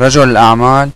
رجل الأعمال